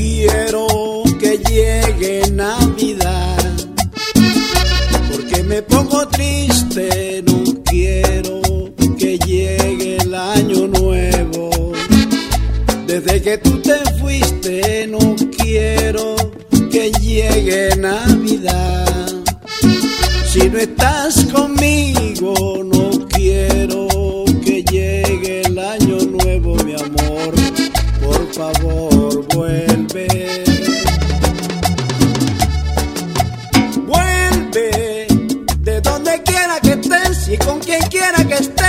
quiero que llegue Navidad, porque me pongo triste, no quiero que llegue el año nuevo. Desde que tú te fuiste, no quiero que llegue Navidad. Si no estás conmigo, De donde quiera que estés y con quien quiera que estés.